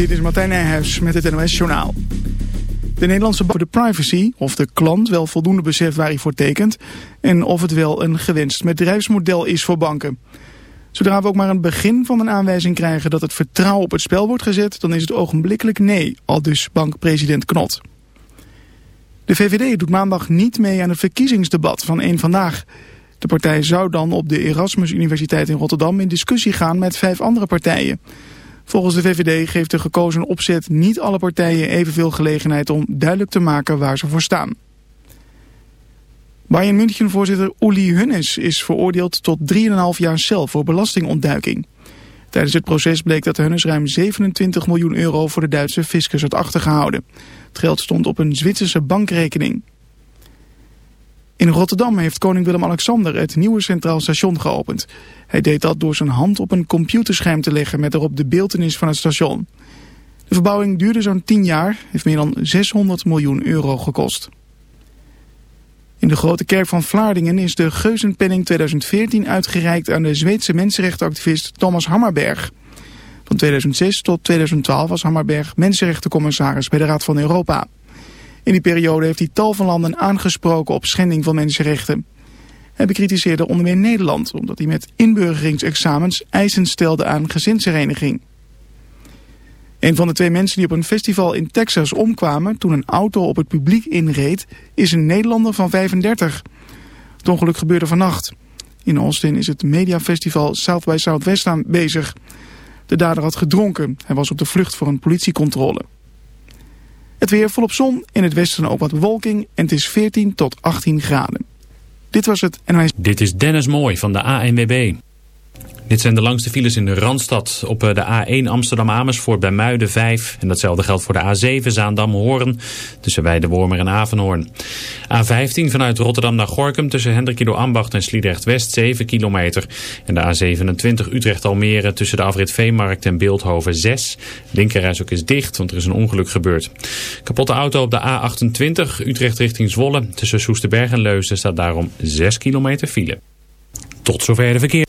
Dit is Martijn Nijhuis met het NOS Journaal. De Nederlandse bank de privacy, of de klant wel voldoende beseft waar hij voor tekent... en of het wel een gewenst bedrijfsmodel is voor banken. Zodra we ook maar een begin van een aanwijzing krijgen dat het vertrouwen op het spel wordt gezet... dan is het ogenblikkelijk nee, al dus bankpresident Knot. De VVD doet maandag niet mee aan het verkiezingsdebat van één Vandaag... De partij zou dan op de Erasmus Universiteit in Rotterdam in discussie gaan met vijf andere partijen. Volgens de VVD geeft de gekozen opzet niet alle partijen evenveel gelegenheid om duidelijk te maken waar ze voor staan. Bayern München voorzitter Uli Hunnes is veroordeeld tot 3,5 jaar cel voor belastingontduiking. Tijdens het proces bleek dat Hunnes ruim 27 miljoen euro voor de Duitse fiscus had achtergehouden. Het geld stond op een Zwitserse bankrekening. In Rotterdam heeft koning Willem-Alexander het nieuwe Centraal Station geopend. Hij deed dat door zijn hand op een computerscherm te leggen met erop de beeltenis van het station. De verbouwing duurde zo'n 10 jaar, heeft meer dan 600 miljoen euro gekost. In de Grote Kerk van Vlaardingen is de Geuzenpenning 2014 uitgereikt aan de Zweedse mensenrechtenactivist Thomas Hammerberg. Van 2006 tot 2012 was Hammerberg mensenrechtencommissaris bij de Raad van Europa. In die periode heeft hij tal van landen aangesproken op schending van mensenrechten. Hij bekritiseerde onder meer Nederland, omdat hij met inburgeringsexamens eisen stelde aan gezinshereniging. Een van de twee mensen die op een festival in Texas omkwamen toen een auto op het publiek inreed, is een Nederlander van 35. Het ongeluk gebeurde vannacht. In Austin is het mediafestival South by Southwest aan bezig. De dader had gedronken. Hij was op de vlucht voor een politiecontrole. Het weer volop zon, in het westen ook wat bewolking en het is 14 tot 18 graden. Dit was het NOS. Dit is Dennis Mooi van de ANWB. Dit zijn de langste files in de Randstad. Op eh, de A1 Amsterdam-Amersfoort bij Muiden 5. En datzelfde geldt voor de A7 Zaandam-Hoorn. Tussen Weidewormer en Avenhoorn. A15 vanuit Rotterdam naar Gorkum tussen Hendrikido Ambacht en Sliedrecht-West 7 kilometer. En de A27 Utrecht-Almere tussen de afrit Veemarkt en Beeldhoven 6. Linkerreis ook is dicht, want er is een ongeluk gebeurd. Kapotte auto op de A28 Utrecht richting Zwolle. Tussen Soesterberg en Leusden staat daarom 6 kilometer file. Tot zover de verkeer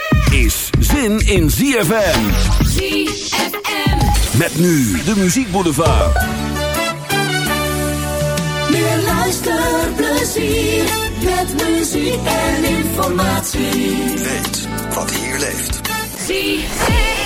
Is zin in ZFM. ZFM. Met nu de muziekboulevard. Meer luisterplezier met muziek en informatie. Weet wat hier leeft. ZFM.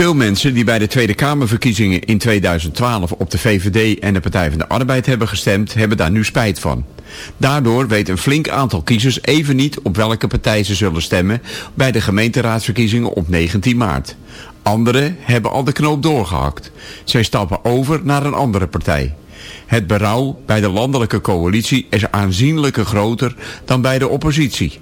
Veel mensen die bij de Tweede Kamerverkiezingen in 2012 op de VVD en de Partij van de Arbeid hebben gestemd, hebben daar nu spijt van. Daardoor weet een flink aantal kiezers even niet op welke partij ze zullen stemmen bij de gemeenteraadsverkiezingen op 19 maart. Anderen hebben al de knoop doorgehakt. Zij stappen over naar een andere partij. Het berouw bij de landelijke coalitie is aanzienlijk groter dan bij de oppositie.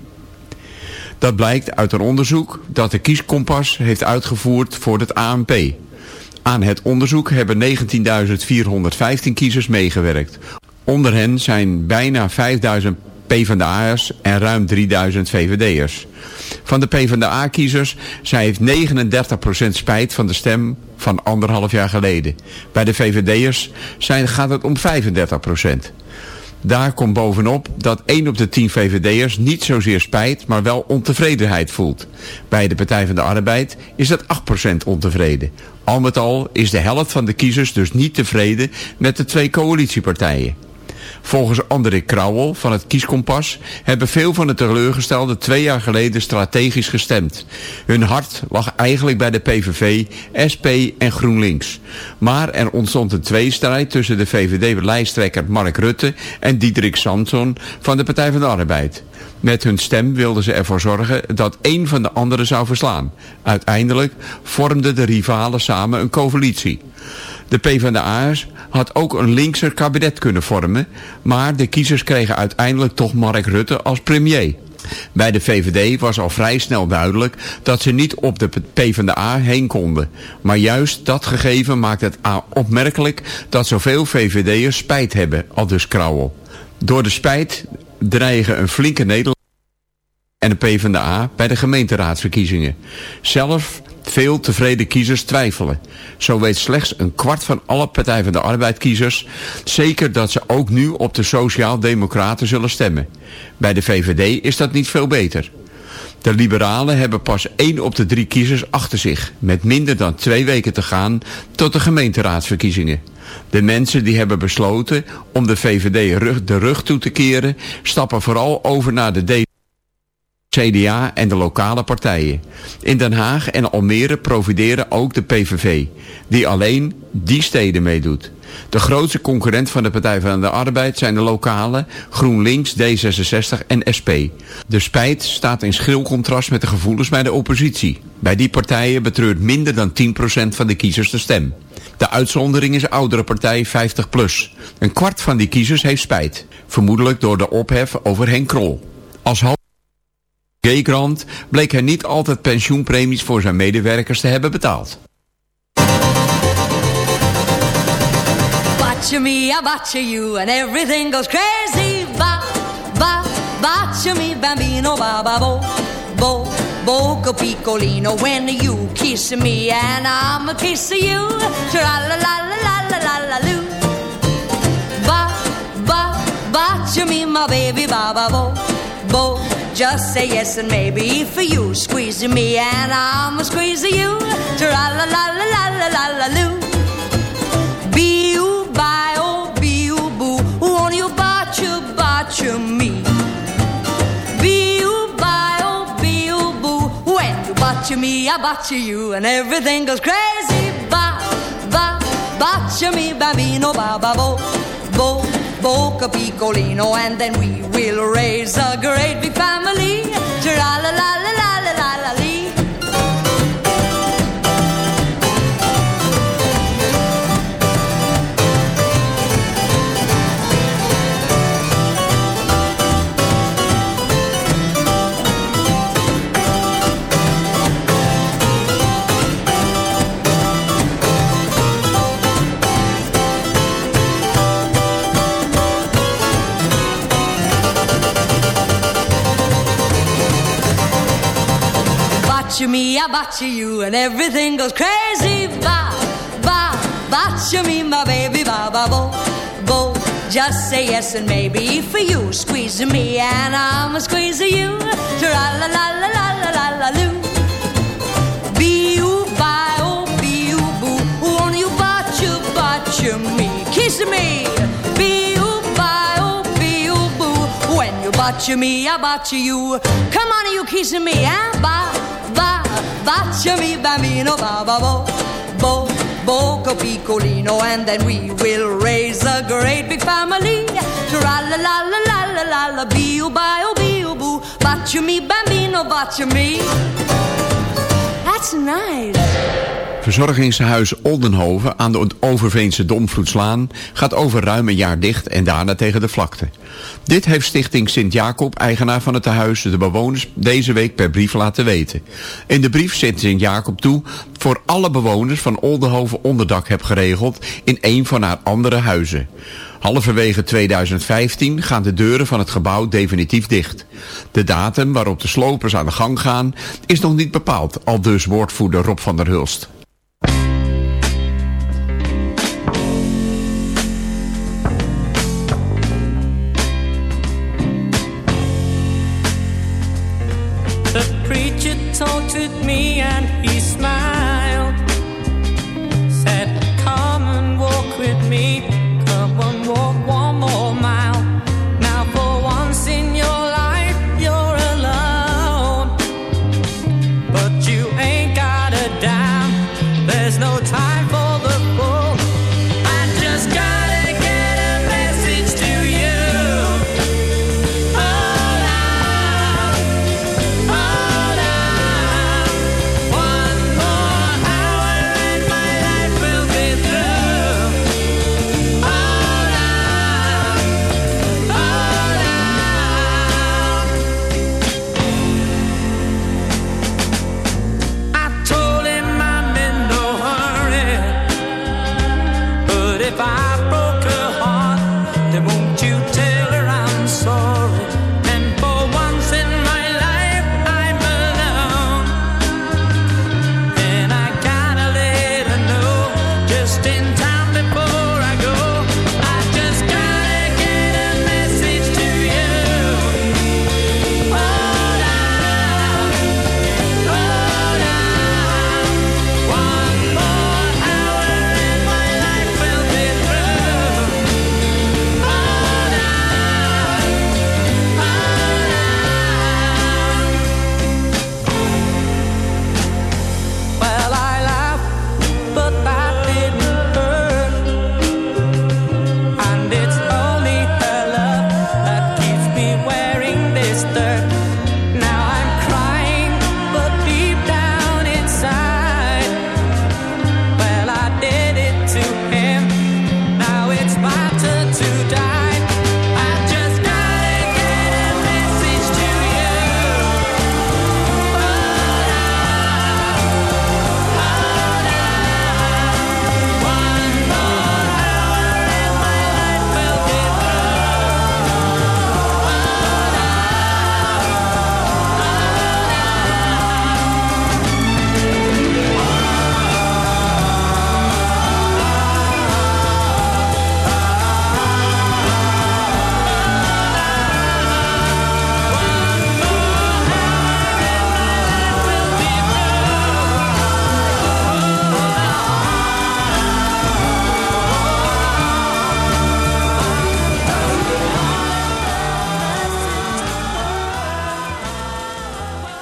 Dat blijkt uit een onderzoek dat de Kieskompas heeft uitgevoerd voor het ANP. Aan het onderzoek hebben 19.415 kiezers meegewerkt. Onder hen zijn bijna 5.000 PvdA'ers en ruim 3.000 VVD'ers. Van de PvdA-kiezers zij heeft 39% spijt van de stem van anderhalf jaar geleden. Bij de VVD'ers gaat het om 35%. Daar komt bovenop dat 1 op de 10 VVD'ers niet zozeer spijt, maar wel ontevredenheid voelt. Bij de Partij van de Arbeid is dat 8% ontevreden. Al met al is de helft van de kiezers dus niet tevreden met de twee coalitiepartijen. Volgens André Krauwel van het Kieskompas hebben veel van de teleurgestelden twee jaar geleden strategisch gestemd. Hun hart lag eigenlijk bij de PVV, SP en GroenLinks. Maar er ontstond een tweestrijd tussen de VVD-lijsttrekker Mark Rutte en Diederik Samson van de Partij van de Arbeid. Met hun stem wilden ze ervoor zorgen dat één van de anderen zou verslaan. Uiteindelijk vormden de rivalen samen een coalitie. De PvdA'ers had ook een linkser kabinet kunnen vormen, maar de kiezers kregen uiteindelijk toch Mark Rutte als premier. Bij de VVD was al vrij snel duidelijk dat ze niet op de PvdA heen konden. Maar juist dat gegeven maakt het opmerkelijk dat zoveel VVD'ers spijt hebben, al dus Krauwel. Door de spijt dreigen een flinke Nederland en de PvdA bij de gemeenteraadsverkiezingen. Zelf veel tevreden kiezers twijfelen. Zo weet slechts een kwart van alle Partij van de Arbeid kiezers zeker dat ze ook nu op de Sociaal-Democraten zullen stemmen. Bij de VVD is dat niet veel beter. De liberalen hebben pas één op de drie kiezers achter zich, met minder dan twee weken te gaan tot de gemeenteraadsverkiezingen. De mensen die hebben besloten om de VVD de rug toe te keren, stappen vooral over naar de D CDA en de lokale partijen. In Den Haag en Almere profiteren ook de PVV, die alleen die steden meedoet. De grootste concurrent van de Partij van de Arbeid zijn de lokale GroenLinks, D66 en SP. De spijt staat in schril contrast met de gevoelens bij de oppositie. Bij die partijen betreurt minder dan 10% van de kiezers de stem. De uitzondering is de oudere partij 50PLUS. Een kwart van die kiezers heeft spijt. Vermoedelijk door de ophef over Henk Krol. Als G-Grant bleek hij niet altijd pensioenpremies voor zijn medewerkers te hebben betaald. Botcha me, I botcha you, and everything goes crazy. Ba, ba, botcha me, bambino, baba bo, Bo, boco piccolino. When you kiss me and I'm a kiss you, tra la la la la la la loo. Ba, ba, me, my baby, bababo. Ba, bo, bo. Just say yes and maybe for you. Squeezing me and I'm a squeezing you. Tra la la la la la la la loo. Be you by oh be you boo. Want you botch you botch you me. Be you by oh be you boo. When you botch me, I botch you and everything goes crazy. Ba ba botch me, bambino, ba ba bo bo. Boca Piccolino, and then we will raise a great big family. Tra la la la la Botcha you, and everything goes crazy. Ba, ba, botcha me, my baby, ba, ba, bo, bo. Just say yes and maybe for you. Squeezing me, and I'm a squeezing you. Tra la la la la la la la loo. Be you, bye, oh, be you, boo. Won't you botcha, botcha me? Kiss me. Be you, bye, oh, be you, boo. When you botcha me, I botcha you. Come on, you kissing me, eh, and bye va, baciami bambino, ba ba bo, bo, boco piccolino, and then we will raise a great big family. Tra la la la la la la la, bio bio bio boo, baciami bambino, baciami. That's nice. Verzorgingshuis Oldenhoven aan de Overveense Domvloedslaan gaat over ruim een jaar dicht en daarna tegen de vlakte. Dit heeft stichting Sint-Jacob, eigenaar van het tehuis, de bewoners deze week per brief laten weten. In de brief zit Sint-Jacob toe voor alle bewoners van Oldenhoven onderdak heb geregeld in een van haar andere huizen. Halverwege 2015 gaan de deuren van het gebouw definitief dicht. De datum waarop de slopers aan de gang gaan is nog niet bepaald, al dus woordvoerder Rob van der Hulst. Taunted me and he smiled.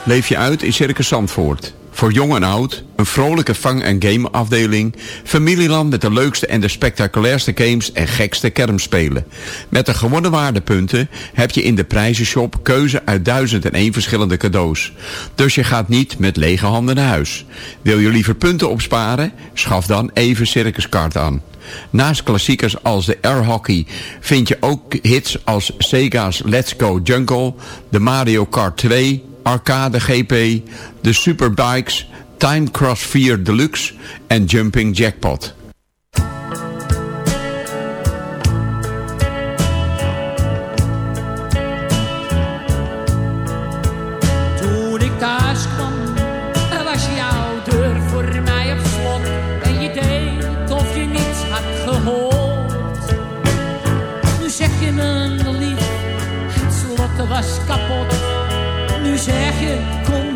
Leef je uit in Circus Zandvoort. Voor jong en oud, een vrolijke vang- en gameafdeling, familieland met de leukste en de spectaculairste games en gekste kermspelen. Met de gewonnen waardepunten heb je in de prijzenshop keuze uit duizend en één verschillende cadeaus. Dus je gaat niet met lege handen naar huis. Wil je liever punten opsparen? Schaf dan even Circuskaart aan. Naast klassiekers als de air hockey vind je ook hits als Sega's Let's Go Jungle, de Mario Kart 2, Arcade GP, de Superbikes, Time Cross 4 Deluxe en Jumping Jackpot. Toen ik thuis kwam, was jouw deur voor mij op slot. En je deed of je niets had gehoord. Nu zeg je me lief, het slot was kapot. Zeg je, kom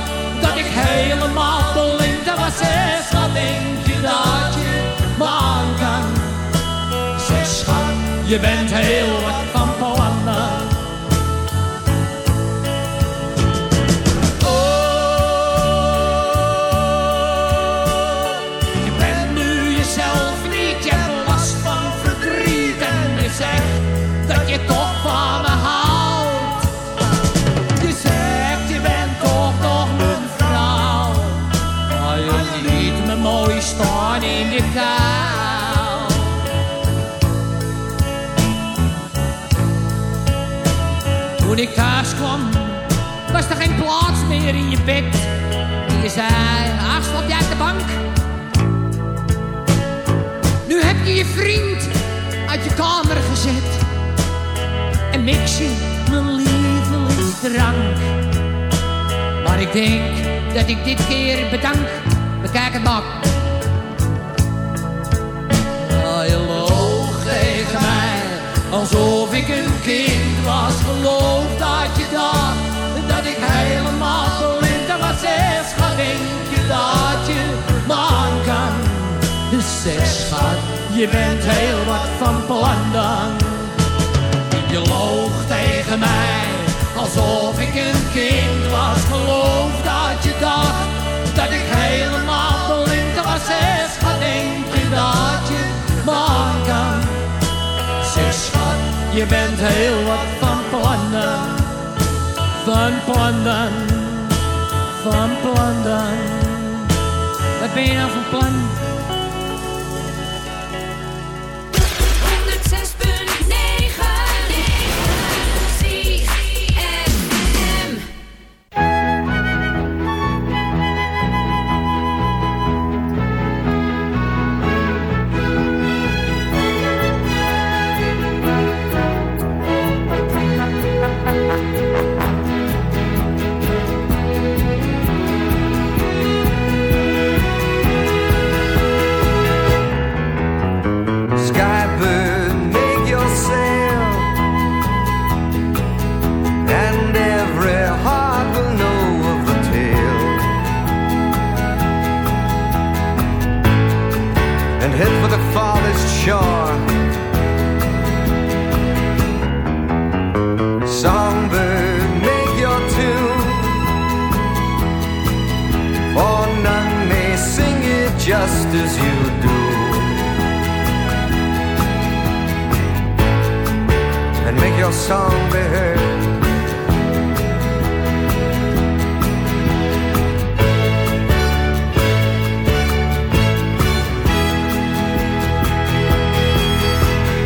helemaal blind was. Zeg, wat denk je dat je me aan kan? Zeg, schat, je bent heel wat van er geen plaats meer in je bed. Je zei, ach, slaap jij op de bank? Nu heb je je vriend uit je kamer gezet. En mix je mijn lievelingsdrank. Maar ik denk dat ik dit keer bedank. Bekijk het maar. Ah, je loog tegen mij. Alsof ik een kind was. Geloof dat je dacht dat ik helemaal blind was. Zeg, schat, denk je dat je me aan kan? Zeg, schat, je bent heel wat van plan dan. Je loog tegen mij, alsof ik een kind was. Geloof dat je dacht, dat ik helemaal blind was. Zeg, schat, denk je dat je me aan kan? Zeg, schat, je bent heel wat van plannen. Van van plannen. Wat ben je nou van plan? And make your song be heard.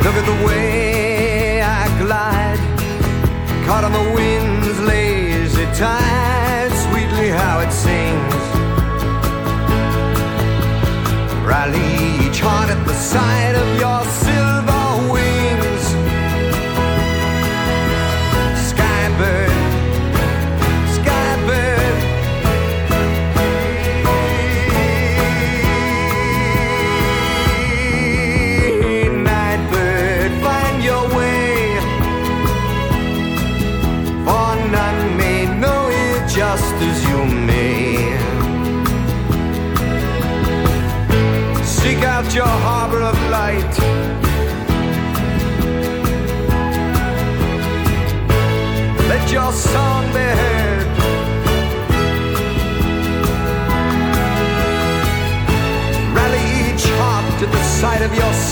Look at the way I glide, caught on the wind's lazy tide, sweetly how it sings. Rally each heart at the sight of your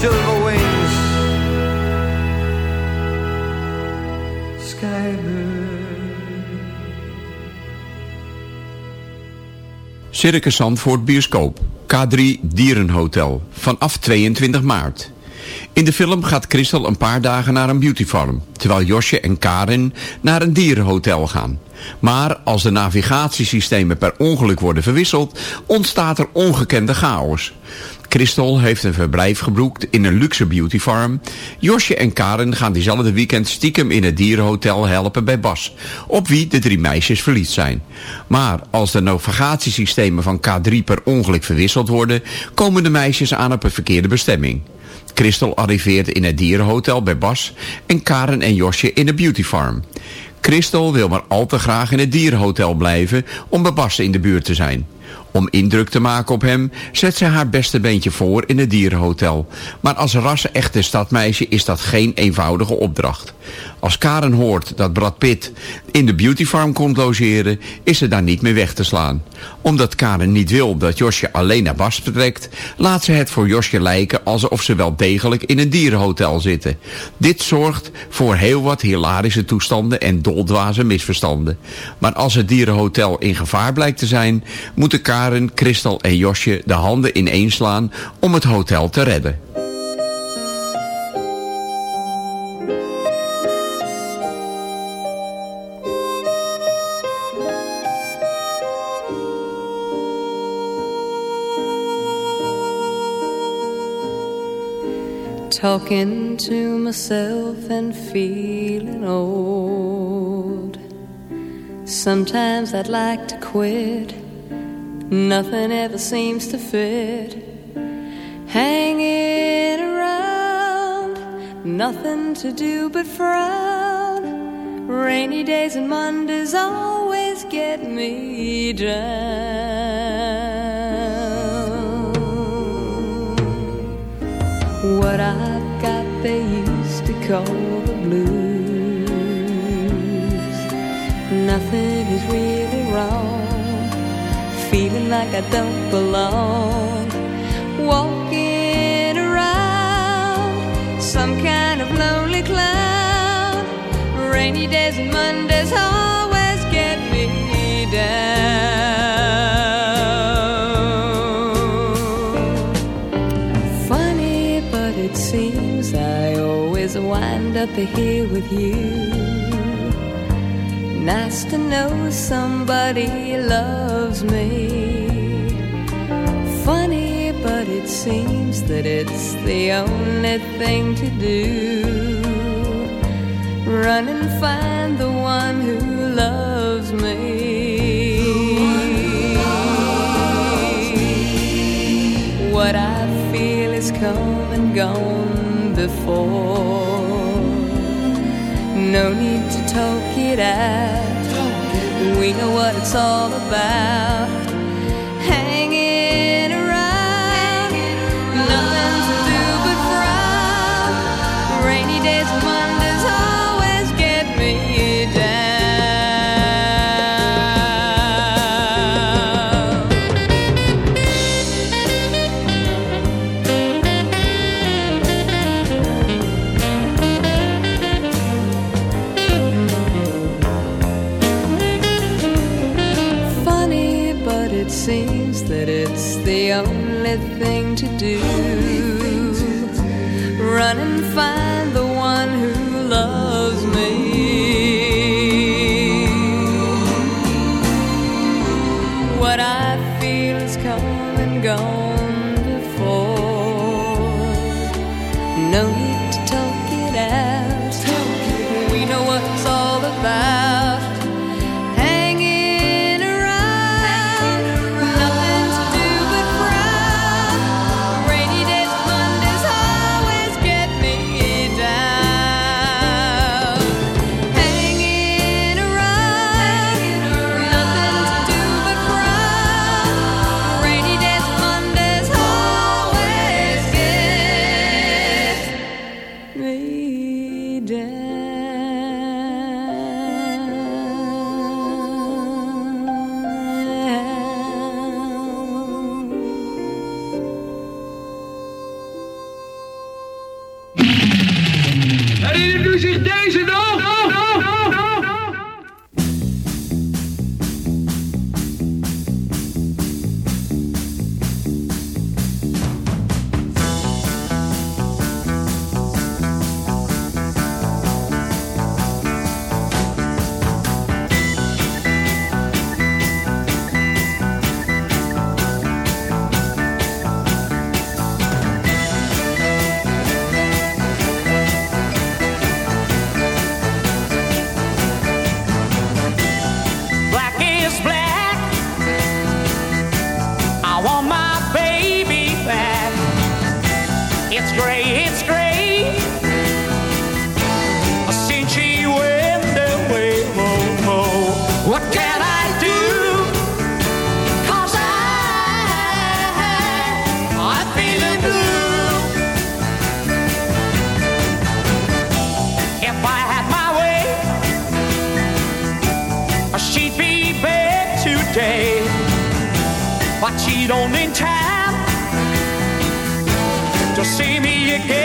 silver wings. Circus Zandvoort Bioscoop. K3 Dierenhotel. Vanaf 22 maart. In de film gaat Christel een paar dagen naar een beautyfarm. Terwijl Josje en Karin naar een dierenhotel gaan. Maar als de navigatiesystemen per ongeluk worden verwisseld, ontstaat er ongekende chaos. Christel heeft een verblijf geboekt in een luxe beauty farm. Josje en Karen gaan diezelfde weekend stiekem in het dierenhotel helpen bij Bas, op wie de drie meisjes verliefd zijn. Maar als de navigatiesystemen van K3 per ongeluk verwisseld worden, komen de meisjes aan op een verkeerde bestemming. Christel arriveert in het dierenhotel bij Bas en Karen en Josje in de beauty farm. Wil maar al te graag in het dierenhotel blijven om bij Bas in de buurt te zijn. Om indruk te maken op hem zet ze haar beste beentje voor in het dierenhotel. Maar als ras-echte stadmeisje is dat geen eenvoudige opdracht. Als Karen hoort dat Brad Pitt in de beauty farm komt logeren, is ze daar niet meer weg te slaan. Omdat Karen niet wil dat Josje alleen naar Bas vertrekt, laat ze het voor Josje lijken alsof ze wel degelijk in een dierenhotel zitten. Dit zorgt voor heel wat hilarische toestanden en doldwaze misverstanden. Maar als het dierenhotel in gevaar blijkt te zijn, moeten Karen, Christel en Josje de handen ineenslaan om het hotel te redden. Talking to myself and feeling old. Sometimes I'd like to quit. Nothing ever seems to fit. Hanging around, nothing to do but frown. Rainy days and Mondays always get me down. What I've got they used to call the blues. Nothing is really wrong feeling like I don't belong. Walking around some kind of lonely cloud. Rainy days and Mondays always get me down. Funny, but it seems I always wind up here with you. Nice to know somebody loves me. Funny, but it seems that it's the only thing to do. Run and find the one who loves me. What I feel is come and gone before. No need to talk it out. We know what it's all about. But she don't in time to see me again.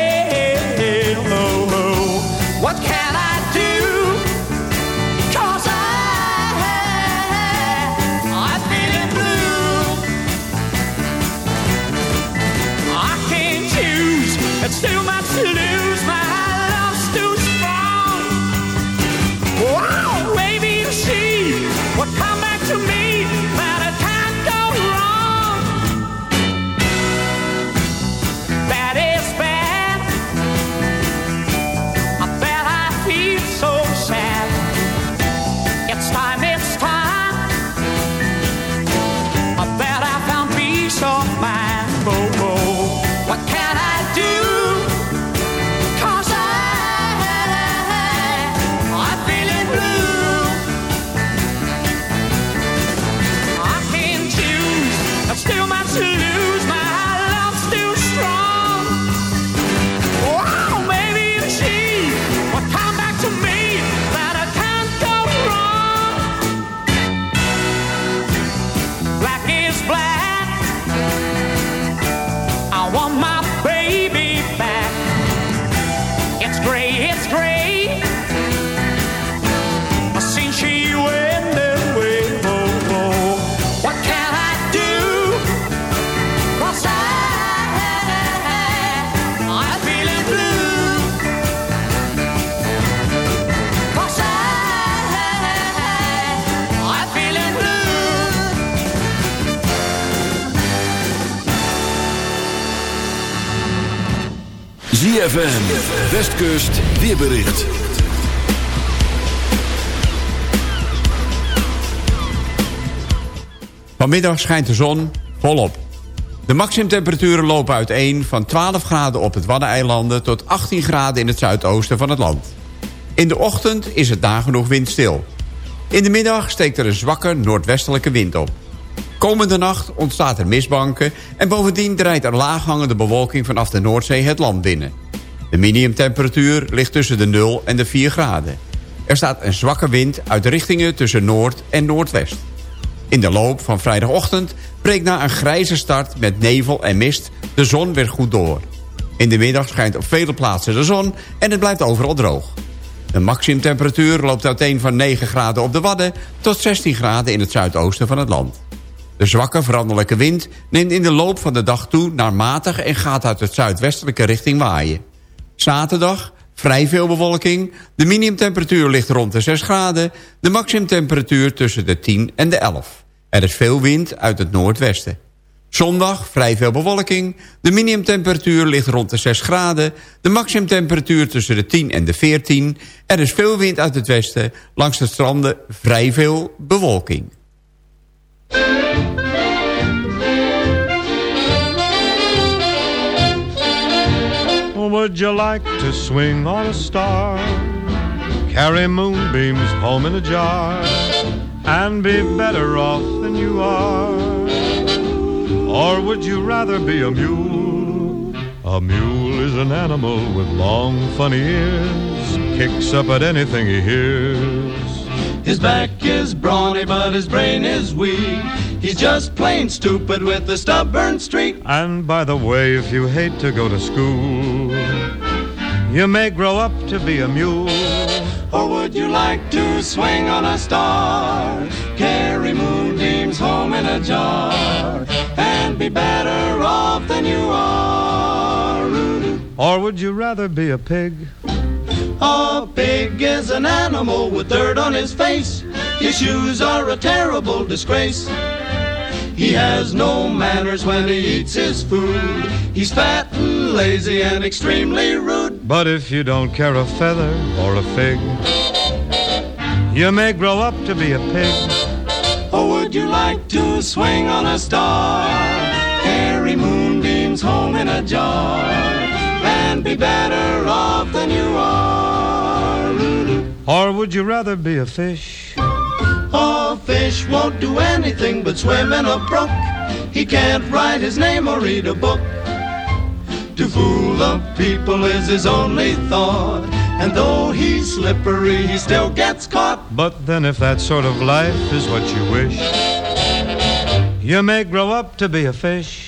ZFM, Westkust, weerbericht. Vanmiddag schijnt de zon volop. De maximumtemperaturen lopen uiteen van 12 graden op het Waddeneilanden... tot 18 graden in het zuidoosten van het land. In de ochtend is het nagenoeg windstil. In de middag steekt er een zwakke noordwestelijke wind op. Komende nacht ontstaat er mistbanken... en bovendien draait er laaghangende bewolking vanaf de Noordzee het land binnen. De minimumtemperatuur ligt tussen de 0 en de 4 graden. Er staat een zwakke wind uit richtingen tussen noord en noordwest. In de loop van vrijdagochtend breekt na een grijze start met nevel en mist de zon weer goed door. In de middag schijnt op vele plaatsen de zon en het blijft overal droog. De maximumtemperatuur loopt uiteen van 9 graden op de Wadden... tot 16 graden in het zuidoosten van het land. De zwakke veranderlijke wind neemt in de loop van de dag toe naar matig... en gaat uit het zuidwestelijke richting waaien. Zaterdag vrij veel bewolking. De minimumtemperatuur ligt rond de 6 graden. De maximumtemperatuur tussen de 10 en de 11. Er is veel wind uit het noordwesten. Zondag vrij veel bewolking. De minimumtemperatuur ligt rond de 6 graden. De maximumtemperatuur tussen de 10 en de 14. Er is veel wind uit het westen. Langs de stranden vrij veel bewolking. Would you like to swing on a star? Carry moonbeams home in a jar and be better off than you are? Or would you rather be a mule? A mule is an animal with long, funny ears, kicks up at anything he hears. His back is brawny, but his brain is weak. He's just plain stupid with a stubborn streak. And by the way, if you hate to go to school, you may grow up to be a mule. Or would you like to swing on a star? Carry moonbeams home in a jar and be better off than you are. Or would you rather be a pig? A pig is an animal with dirt on his face. His shoes are a terrible disgrace. He has no manners when he eats his food. He's fat and lazy and extremely rude. But if you don't care a feather or a fig, you may grow up to be a pig. Or would you like to swing on a star? Carry moonbeams home in a jar can be better off than you are. Or would you rather be a fish? A fish won't do anything but swim in a brook. He can't write his name or read a book. To fool the people is his only thought. And though he's slippery, he still gets caught. But then if that sort of life is what you wish, you may grow up to be a fish.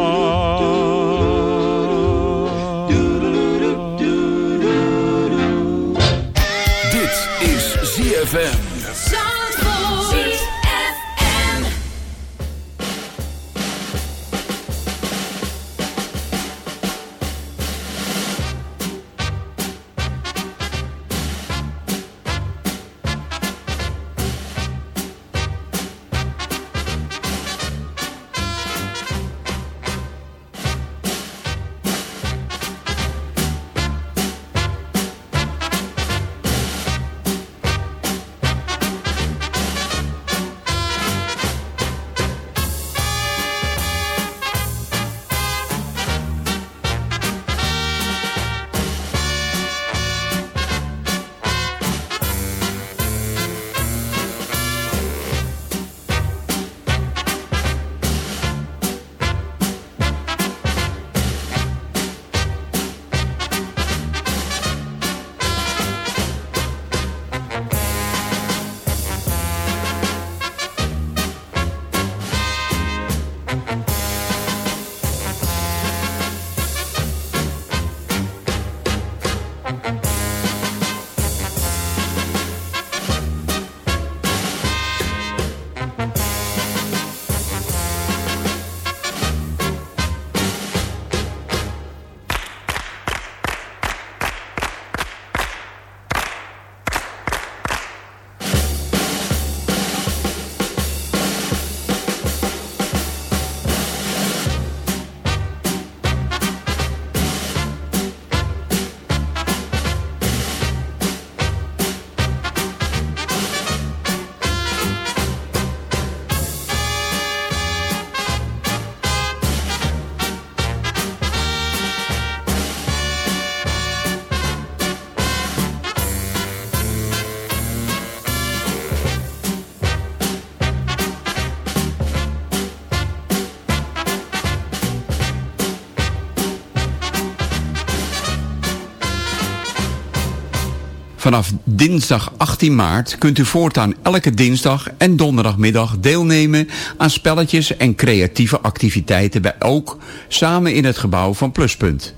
Dinsdag 18 maart kunt u voortaan elke dinsdag en donderdagmiddag deelnemen aan spelletjes en creatieve activiteiten bij Ook, samen in het gebouw van Pluspunt.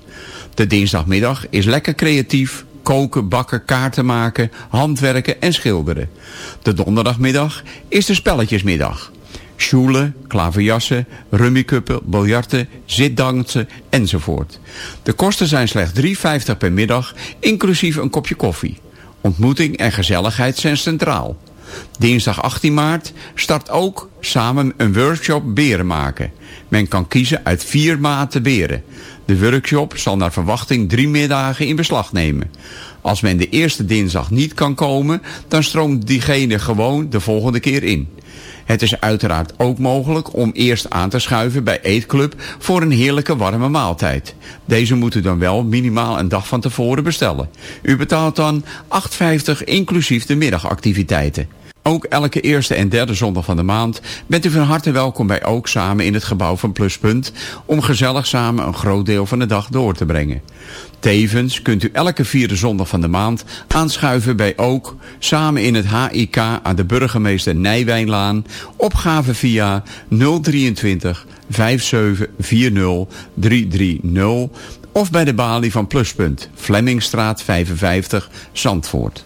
De dinsdagmiddag is lekker creatief, koken, bakken, kaarten maken, handwerken en schilderen. De donderdagmiddag is de spelletjesmiddag. Sjoelen, klaverjassen, rummikuppen, biljarten, zitdansen enzovoort. De kosten zijn slechts 3,50 per middag, inclusief een kopje koffie. Ontmoeting en gezelligheid zijn centraal. Dinsdag 18 maart start ook samen een workshop beren maken. Men kan kiezen uit vier maten beren. De workshop zal naar verwachting drie middagen in beslag nemen. Als men de eerste dinsdag niet kan komen, dan stroomt diegene gewoon de volgende keer in. Het is uiteraard ook mogelijk om eerst aan te schuiven bij Eetclub voor een heerlijke warme maaltijd. Deze moet u dan wel minimaal een dag van tevoren bestellen. U betaalt dan 8,50 inclusief de middagactiviteiten. Ook elke eerste en derde zondag van de maand bent u van harte welkom bij Ook samen in het gebouw van Pluspunt om gezellig samen een groot deel van de dag door te brengen. Tevens kunt u elke vierde zondag van de maand aanschuiven bij Ook samen in het HIK aan de burgemeester Nijwijnlaan. Opgave via 023 5740 330 of bij de balie van Pluspunt, Flemmingstraat 55, Zandvoort.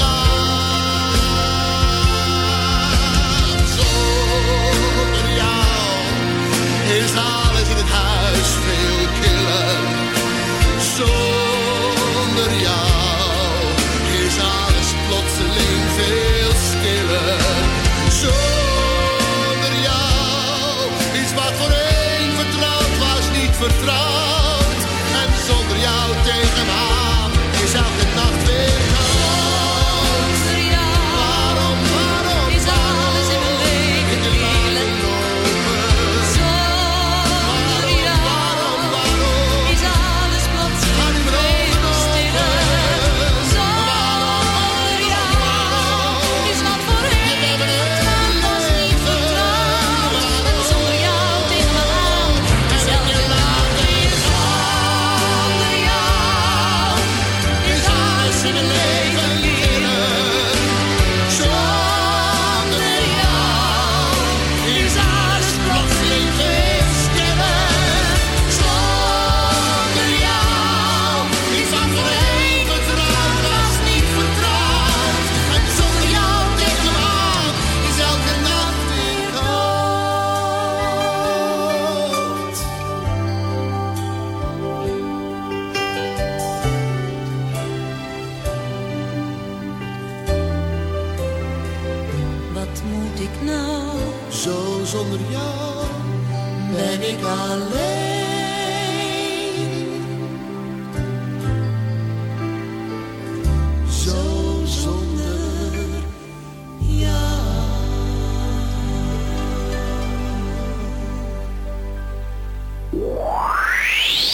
Veel killer. So zonder jou ben ik alleen. Zo zonder jou.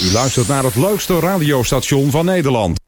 U luistert naar het leukste radiostation van Nederland.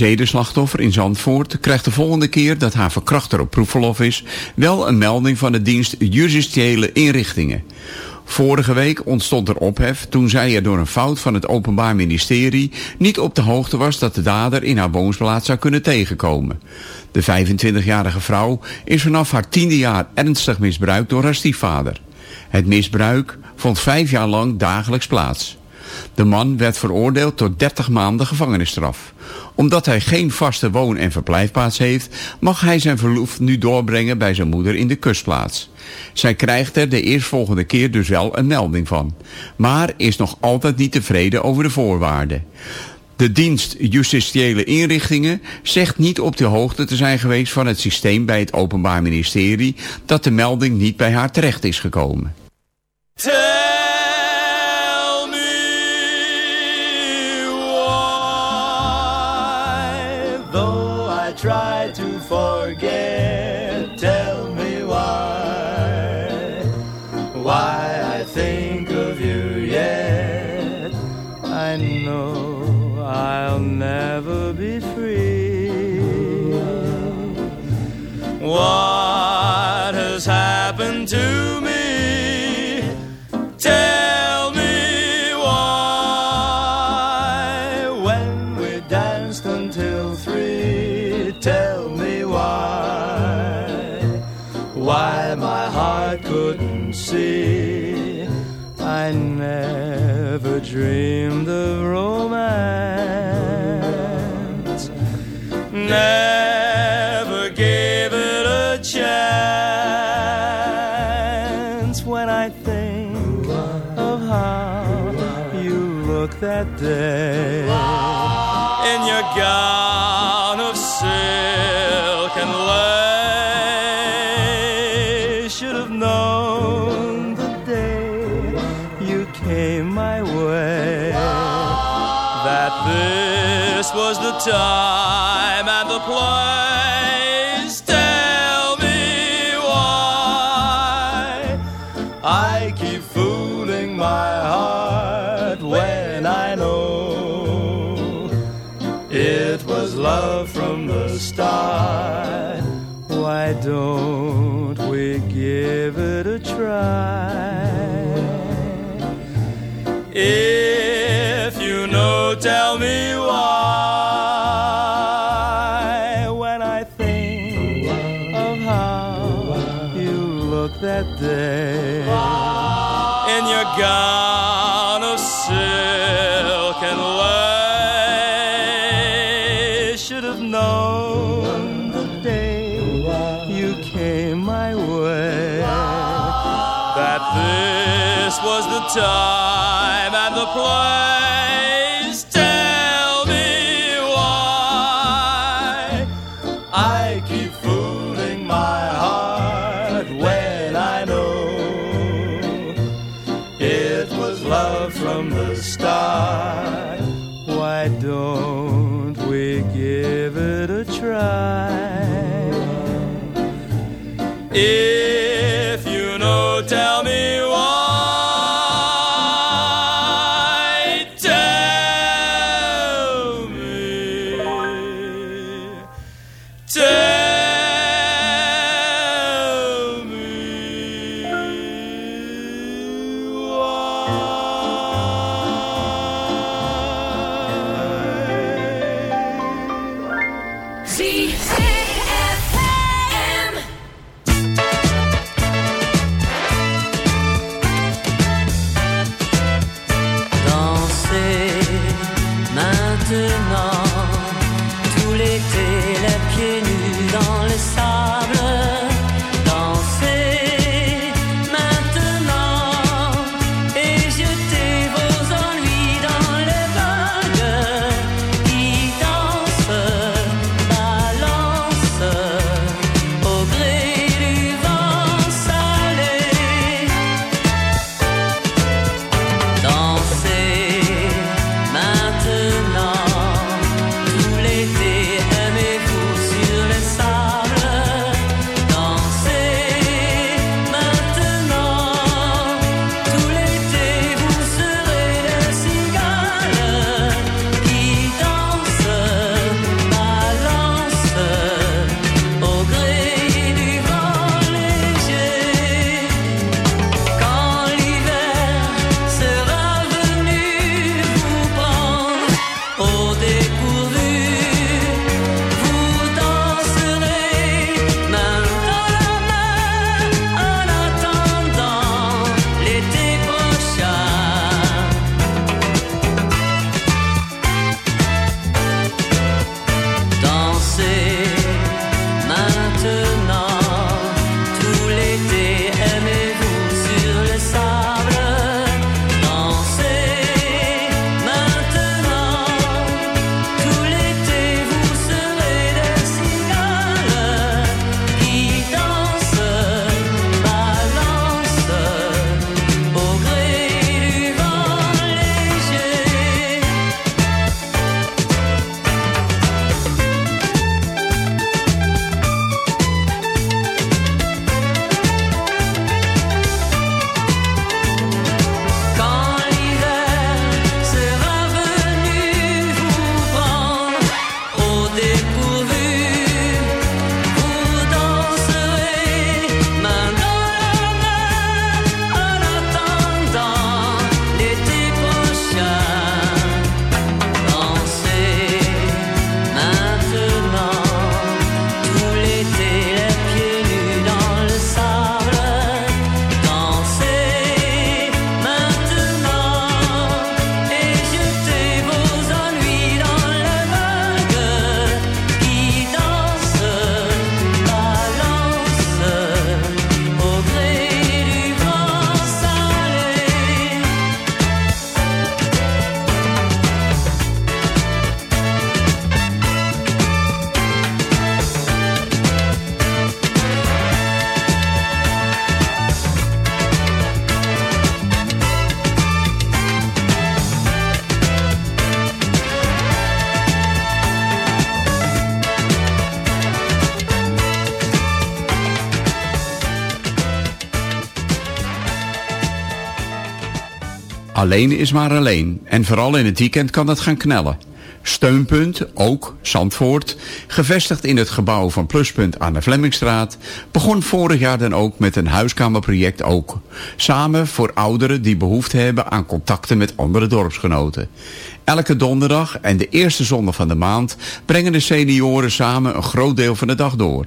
Een in Zandvoort krijgt de volgende keer dat haar verkrachter op proefverlof is... wel een melding van de dienst justitiële inrichtingen. Vorige week ontstond er ophef toen zij er door een fout van het Openbaar Ministerie... niet op de hoogte was dat de dader in haar woonsplaats zou kunnen tegenkomen. De 25-jarige vrouw is vanaf haar tiende jaar ernstig misbruikt door haar stiefvader. Het misbruik vond vijf jaar lang dagelijks plaats. De man werd veroordeeld tot 30 maanden gevangenisstraf. Omdat hij geen vaste woon- en verblijfplaats heeft, mag hij zijn verlof nu doorbrengen bij zijn moeder in de kustplaats. Zij krijgt er de eerstvolgende keer dus wel een melding van, maar is nog altijd niet tevreden over de voorwaarden. De dienst justitiële inrichtingen zegt niet op de hoogte te zijn geweest van het systeem bij het Openbaar Ministerie dat de melding niet bij haar terecht is gekomen. Forget, never gave it a chance. When I think of how you looked that day in your gown of silk and lace, should have known the day you came my way that this was the time don't we give it a try? If you know, tell me why. When I think of how you looked that day in your gown was Alleen is maar alleen en vooral in het weekend kan dat gaan knellen. Steunpunt, ook Zandvoort, gevestigd in het gebouw van Pluspunt aan de Flemmingstraat, begon vorig jaar dan ook met een huiskamerproject ook. Samen voor ouderen die behoefte hebben aan contacten met andere dorpsgenoten. Elke donderdag en de eerste zondag van de maand brengen de senioren samen een groot deel van de dag door.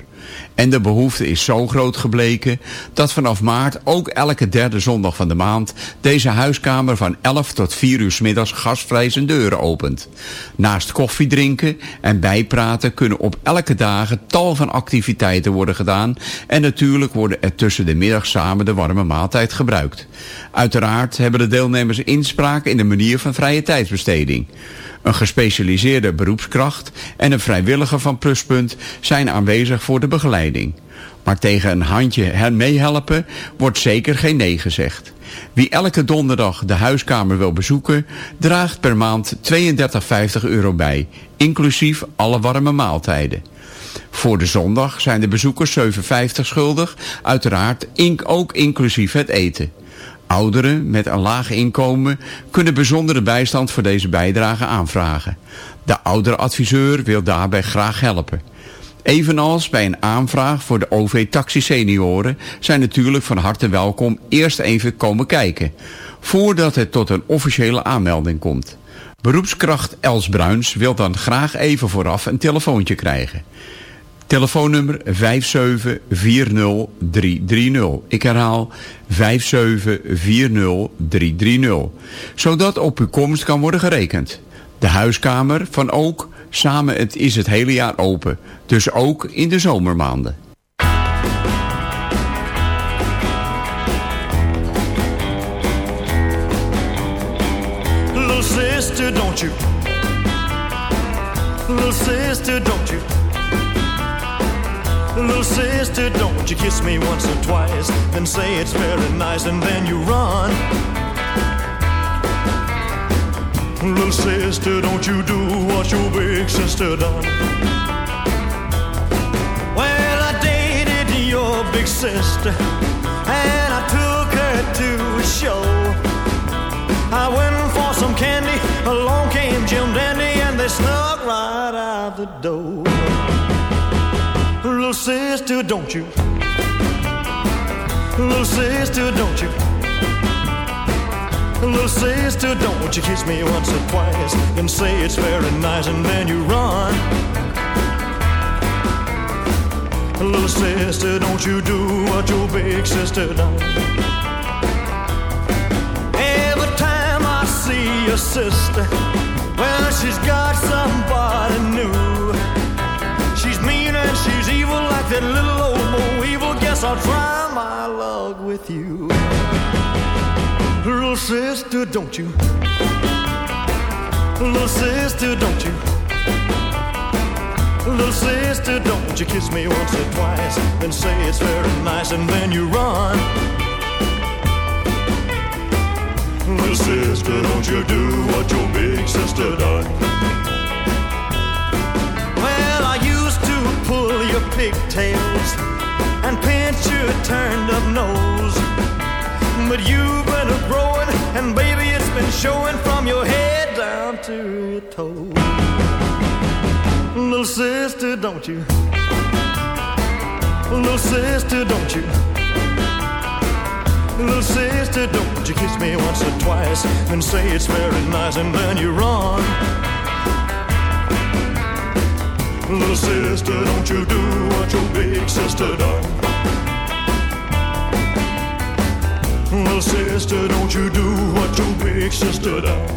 En de behoefte is zo groot gebleken dat vanaf maart ook elke derde zondag van de maand deze huiskamer van 11 tot 4 uur middags gasvrij zijn deuren opent. Naast koffie drinken en bijpraten kunnen op elke dagen tal van activiteiten worden gedaan en natuurlijk worden er tussen de middag samen de warme maaltijd gebruikt. Uiteraard hebben de deelnemers inspraak in de manier van vrije tijdsbesteding. Een gespecialiseerde beroepskracht en een vrijwilliger van Pluspunt zijn aanwezig voor de begeleiding. Maar tegen een handje meehelpen wordt zeker geen nee gezegd. Wie elke donderdag de huiskamer wil bezoeken, draagt per maand 32,50 euro bij, inclusief alle warme maaltijden. Voor de zondag zijn de bezoekers 7,50 schuldig, uiteraard ook inclusief het eten. Ouderen met een laag inkomen kunnen bijzondere bijstand voor deze bijdrage aanvragen. De ouderenadviseur wil daarbij graag helpen. Evenals bij een aanvraag voor de OV-taxi senioren zijn natuurlijk van harte welkom eerst even komen kijken. Voordat het tot een officiële aanmelding komt. Beroepskracht Els Bruins wil dan graag even vooraf een telefoontje krijgen. Telefoonnummer 5740330. Ik herhaal 5740330. Zodat op uw komst kan worden gerekend. De huiskamer van ook samen het is het hele jaar open. Dus ook in de zomermaanden. Little sister, don't you? Little sister, don't you kiss me once or twice, and say it's very nice, and then you run. Little sister, don't you do what your big sister done. Well, I dated your big sister, and I took her to a show. I went for some candy, along came Jim Dandy, and they snuck right out the door. Little sister, don't you? Little sister, don't you? Little sister, don't you kiss me once or twice and say it's very nice and then you run. Little sister, don't you do what your big sister done. Your sister, well, she's got somebody new. She's mean and she's evil like that little old Bo Evil. Guess I'll try my luck with you. Little sister, don't you? Little sister, don't you? Little sister, don't you kiss me once or twice, then say it's very nice, and then you run. Little sister, don't you do what your big sister done? Well, I used to pull your pigtails and pinch your turned up nose. But you've been a growing, and baby, it's been showing from your head down to your toes. Little sister, don't you? Little sister, don't you? Little sister, don't you kiss me once or twice and say it's very nice, and then you're run. Little sister, don't you do what your big sister done. Little sister, don't you do what your big sister done.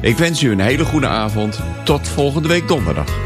Ik wens u een hele goede avond. Tot volgende week donderdag.